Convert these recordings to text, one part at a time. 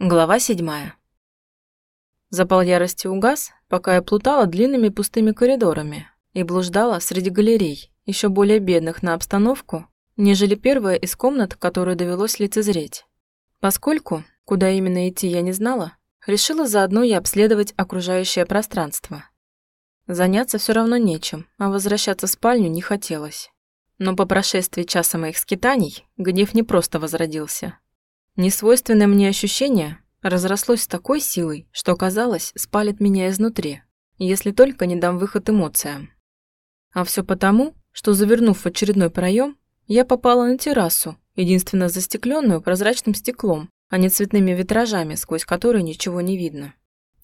Глава седьмая. Запал ярости угас, пока я плутала длинными пустыми коридорами и блуждала среди галерей, еще более бедных на обстановку, нежели первая из комнат, которую довелось лицезреть. Поскольку, куда именно идти я не знала, решила заодно и обследовать окружающее пространство. Заняться все равно нечем, а возвращаться в спальню не хотелось. Но по прошествии часа моих скитаний гнев не просто возродился, Несвойственное мне ощущение разрослось с такой силой, что, казалось, спалит меня изнутри, если только не дам выход эмоциям. А все потому, что, завернув в очередной проем, я попала на террасу, единственно застекленную прозрачным стеклом, а не цветными витражами, сквозь которые ничего не видно.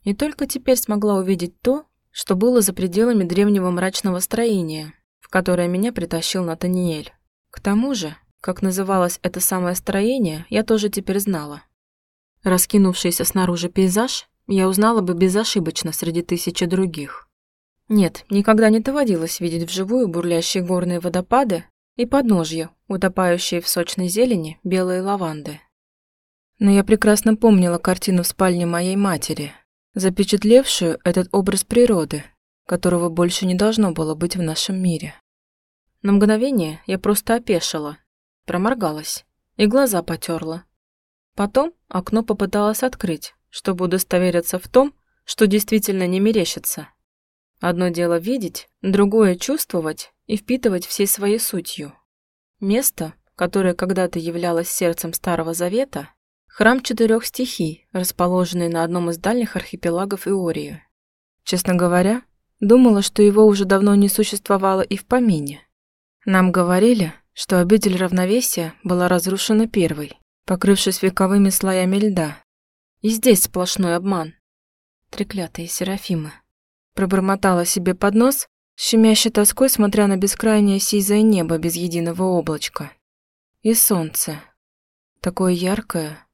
И только теперь смогла увидеть то, что было за пределами древнего мрачного строения, в которое меня притащил Натаниэль. К тому же, как называлось это самое строение, я тоже теперь знала. Раскинувшийся снаружи пейзаж я узнала бы безошибочно среди тысячи других. Нет, никогда не доводилось видеть вживую бурлящие горные водопады и подножья, утопающие в сочной зелени белые лаванды. Но я прекрасно помнила картину в спальне моей матери, запечатлевшую этот образ природы, которого больше не должно было быть в нашем мире. На мгновение я просто опешила Проморгалась и глаза потерла. Потом окно попыталась открыть, чтобы удостовериться в том, что действительно не мерещится. Одно дело видеть, другое чувствовать и впитывать всей своей сутью. Место, которое когда-то являлось сердцем Старого Завета, храм четырех стихий, расположенный на одном из дальних архипелагов Иории. Честно говоря, думала, что его уже давно не существовало и в помине. Нам говорили, что обитель равновесия была разрушена первой, покрывшись вековыми слоями льда. И здесь сплошной обман. Треклятые Серафимы. Пробормотала себе под нос, щемящей тоской, смотря на бескрайнее сизое небо без единого облачка. И солнце. Такое яркое,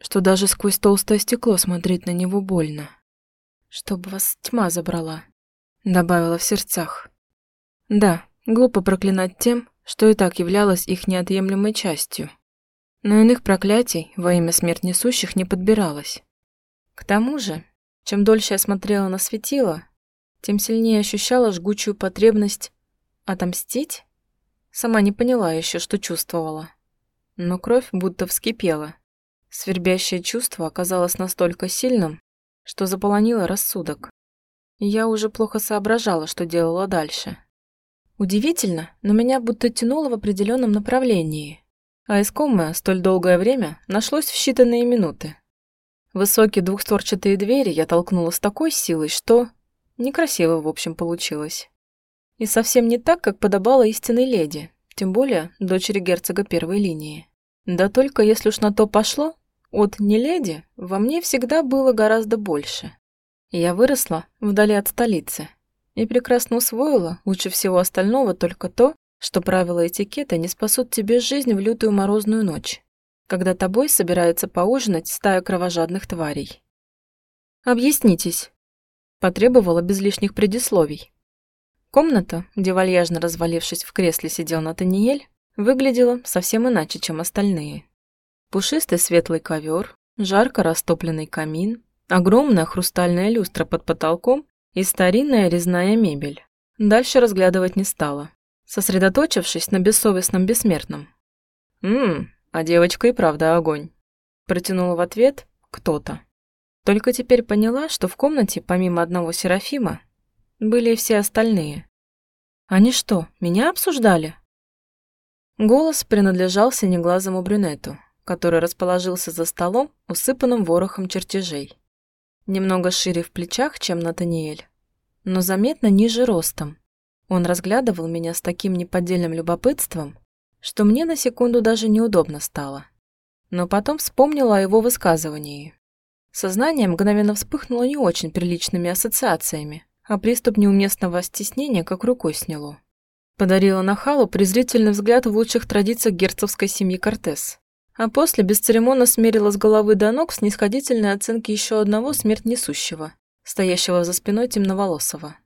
что даже сквозь толстое стекло смотреть на него больно. «Чтобы вас тьма забрала», — добавила в сердцах. Да, глупо проклинать тем, что и так являлось их неотъемлемой частью. Но иных проклятий во имя смерть несущих не подбиралось. К тому же, чем дольше я смотрела на светило, тем сильнее ощущала жгучую потребность отомстить. Сама не поняла еще, что чувствовала. Но кровь будто вскипела. Свербящее чувство оказалось настолько сильным, что заполонило рассудок. Я уже плохо соображала, что делала дальше. Удивительно, но меня будто тянуло в определенном направлении. А искомое столь долгое время нашлось в считанные минуты. Высокие двухстворчатые двери я толкнула с такой силой, что... Некрасиво, в общем, получилось. И совсем не так, как подобало истинной леди, тем более дочери герцога первой линии. Да только если уж на то пошло, от «не леди» во мне всегда было гораздо больше. Я выросла вдали от столицы, и прекрасно усвоила, лучше всего остального, только то, что правила этикета не спасут тебе жизнь в лютую морозную ночь, когда тобой собирается поужинать стая кровожадных тварей. «Объяснитесь», – потребовала без лишних предисловий. Комната, где вальяжно развалившись в кресле сидел Натаниэль, выглядела совсем иначе, чем остальные. Пушистый светлый ковер, жарко растопленный камин, огромная хрустальная люстра под потолком и старинная резная мебель. Дальше разглядывать не стала, сосредоточившись на бессовестном бессмертном. «Ммм, а девочка и правда огонь», – протянула в ответ кто-то. Только теперь поняла, что в комнате, помимо одного Серафима, были и все остальные. Они что, меня обсуждали? Голос принадлежал синеглазому брюнету, который расположился за столом, усыпанным ворохом чертежей немного шире в плечах, чем Натаниэль, но заметно ниже ростом. Он разглядывал меня с таким неподдельным любопытством, что мне на секунду даже неудобно стало. Но потом вспомнила о его высказывании. Сознание мгновенно вспыхнуло не очень приличными ассоциациями, а приступ неуместного стеснения как рукой сняло. Подарила Нахалу презрительный взгляд в лучших традициях герцогской семьи Кортес а после бесцеремонно смерила с головы до ног снисходительной оценки еще одного смерть несущего, стоящего за спиной темноволосого.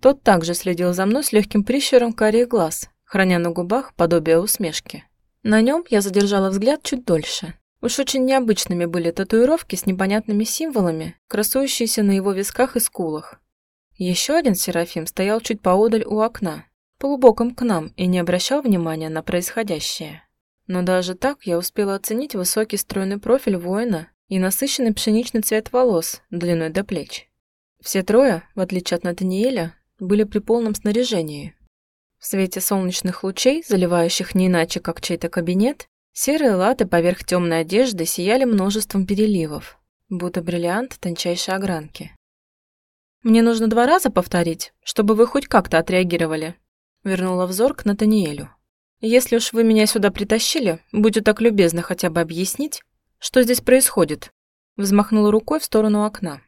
Тот также следил за мной с легким прищуром карих глаз, храня на губах подобие усмешки. На нем я задержала взгляд чуть дольше, Уж очень необычными были татуировки с непонятными символами, красующиеся на его висках и скулах. Еще один Серафим стоял чуть поодаль у окна, полубоком к нам и не обращал внимания на происходящее. Но даже так я успела оценить высокий стройный профиль воина и насыщенный пшеничный цвет волос длиной до плеч. Все трое, в отличие от Натаниэля, были при полном снаряжении. В свете солнечных лучей, заливающих не иначе, как чей-то кабинет, Серые латы поверх темной одежды сияли множеством переливов, будто бриллиант тончайшей огранки. «Мне нужно два раза повторить, чтобы вы хоть как-то отреагировали», вернула взор к Натаниэлю. «Если уж вы меня сюда притащили, будьте так любезны хотя бы объяснить, что здесь происходит», взмахнула рукой в сторону окна.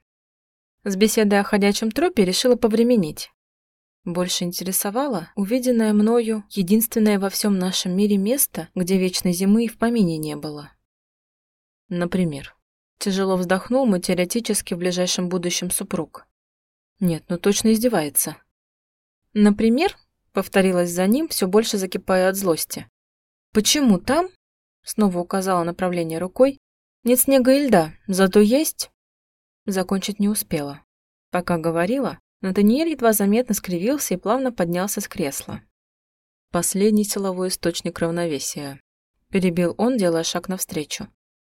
С беседой о ходячем трупе решила повременить. Больше интересовало увиденное мною единственное во всем нашем мире место, где вечной зимы и в помине не было. Например, тяжело вздохнул мой теоретически в ближайшем будущем супруг. Нет, ну точно издевается. Например, повторилась за ним, все больше закипая от злости. Почему там, снова указала направление рукой, нет снега и льда, зато есть... Закончить не успела. Пока говорила, Натаниэль едва заметно скривился и плавно поднялся с кресла. «Последний силовой источник равновесия», – перебил он, делая шаг навстречу,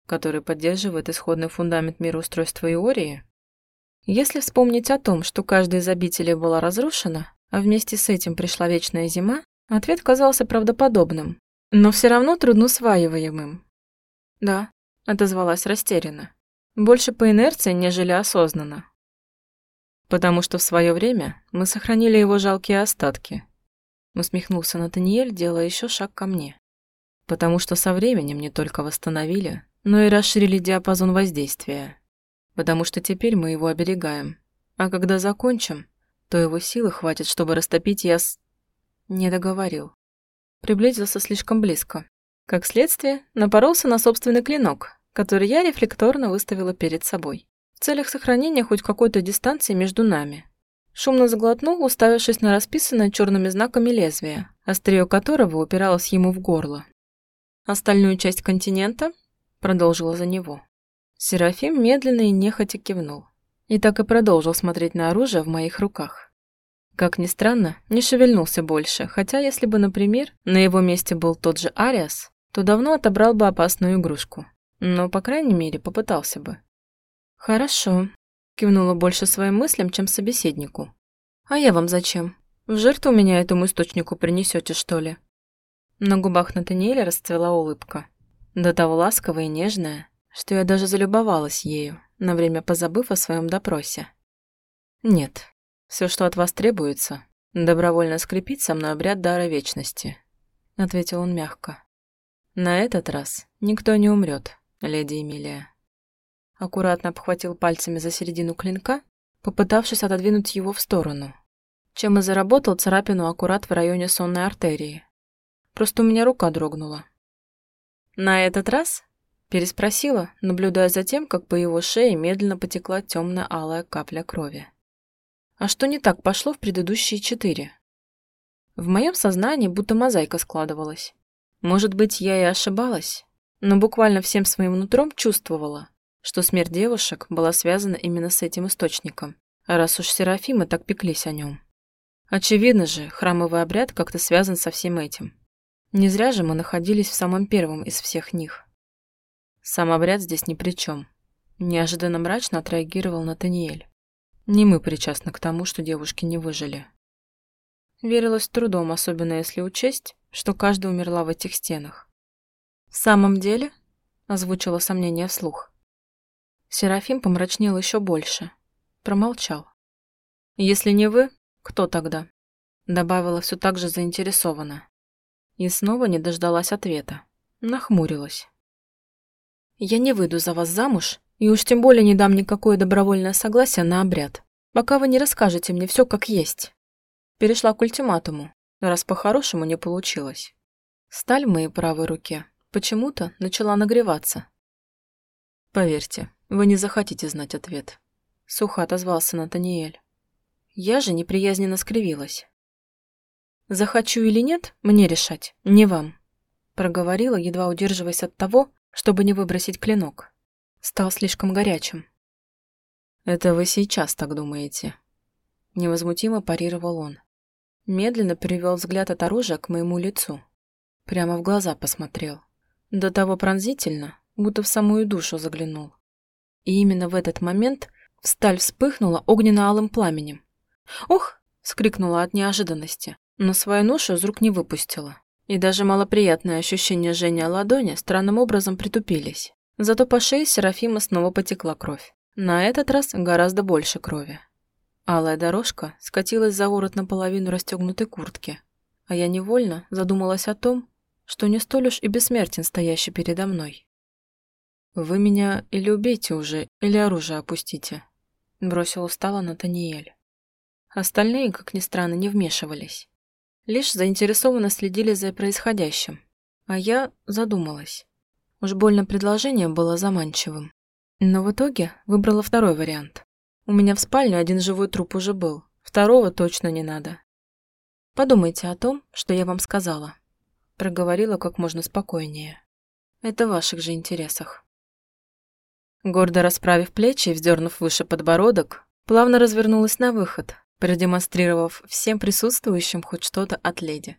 который поддерживает исходный фундамент мироустройства Иории. Если вспомнить о том, что каждая из обителей была разрушена, а вместе с этим пришла вечная зима, ответ казался правдоподобным, но все равно трудно усваиваемым. «Да», – отозвалась растерянно. «Больше по инерции, нежели осознанно потому что в свое время мы сохранили его жалкие остатки. Усмехнулся Натаниэль, делая еще шаг ко мне. Потому что со временем не только восстановили, но и расширили диапазон воздействия. Потому что теперь мы его оберегаем. А когда закончим, то его силы хватит, чтобы растопить яс... Не договорил. Приблизился слишком близко. Как следствие, напоролся на собственный клинок, который я рефлекторно выставила перед собой в целях сохранения хоть какой-то дистанции между нами. Шумно заглотнул, уставившись на расписанное черными знаками лезвие, острие которого упиралось ему в горло. «Остальную часть континента?» – продолжила за него. Серафим медленно и нехотя кивнул. И так и продолжил смотреть на оружие в моих руках. Как ни странно, не шевельнулся больше, хотя если бы, например, на его месте был тот же Ариас, то давно отобрал бы опасную игрушку. Но, по крайней мере, попытался бы. «Хорошо», – кивнула больше своим мыслям, чем собеседнику. «А я вам зачем? В жертву меня этому источнику принесете, что ли?» На губах Натаниэля расцвела улыбка. До того ласковая и нежная, что я даже залюбовалась ею, на время позабыв о своем допросе. «Нет, все, что от вас требуется, добровольно скрепить со мной обряд дара вечности», — ответил он мягко. «На этот раз никто не умрет, леди Эмилия» аккуратно обхватил пальцами за середину клинка, попытавшись отодвинуть его в сторону, чем и заработал царапину аккурат в районе сонной артерии. Просто у меня рука дрогнула. «На этот раз?» – переспросила, наблюдая за тем, как по его шее медленно потекла темная алая капля крови. «А что не так пошло в предыдущие четыре?» В моем сознании будто мозаика складывалась. Может быть, я и ошибалась, но буквально всем своим нутром чувствовала, что смерть девушек была связана именно с этим источником, раз уж Серафимы так пеклись о нем. Очевидно же, храмовый обряд как-то связан со всем этим. Не зря же мы находились в самом первом из всех них. Сам обряд здесь ни при чем. Неожиданно мрачно отреагировал Натаниэль. Не мы причастны к тому, что девушки не выжили. Верилось трудом, особенно если учесть, что каждая умерла в этих стенах. «В самом деле?» – озвучила сомнение вслух. Серафим помрачнел еще больше. Промолчал. «Если не вы, кто тогда?» Добавила все так же заинтересованно. И снова не дождалась ответа. Нахмурилась. «Я не выйду за вас замуж, и уж тем более не дам никакое добровольное согласие на обряд, пока вы не расскажете мне все как есть». Перешла к ультиматуму, раз по-хорошему не получилось. Сталь в моей правой руке почему-то начала нагреваться. Поверьте, вы не захотите знать ответ. Сухо отозвался Натаниэль. Я же неприязненно скривилась. Захочу или нет, мне решать, не вам. Проговорила, едва удерживаясь от того, чтобы не выбросить клинок. Стал слишком горячим. «Это вы сейчас так думаете?» Невозмутимо парировал он. Медленно перевел взгляд от оружия к моему лицу. Прямо в глаза посмотрел. До того пронзительно, будто в самую душу заглянул. И именно в этот момент сталь вспыхнула огненно-алым пламенем. «Ух!» — скрикнула от неожиданности, но свою ношу из рук не выпустила. И даже малоприятные ощущения жжения ладони странным образом притупились. Зато по шее Серафима снова потекла кровь. На этот раз гораздо больше крови. Алая дорожка скатилась за ворот наполовину расстегнутой куртки, а я невольно задумалась о том, что не столь уж и бессмертен стоящий передо мной. «Вы меня или убейте уже, или оружие опустите», — бросил устало Натаниэль. Остальные, как ни странно, не вмешивались. Лишь заинтересованно следили за происходящим. А я задумалась. Уж больно предложение было заманчивым. Но в итоге выбрала второй вариант. У меня в спальне один живой труп уже был, второго точно не надо. Подумайте о том, что я вам сказала. Проговорила как можно спокойнее. Это в ваших же интересах. Гордо расправив плечи и вздернув выше подбородок, плавно развернулась на выход, продемонстрировав всем присутствующим хоть что-то от леди.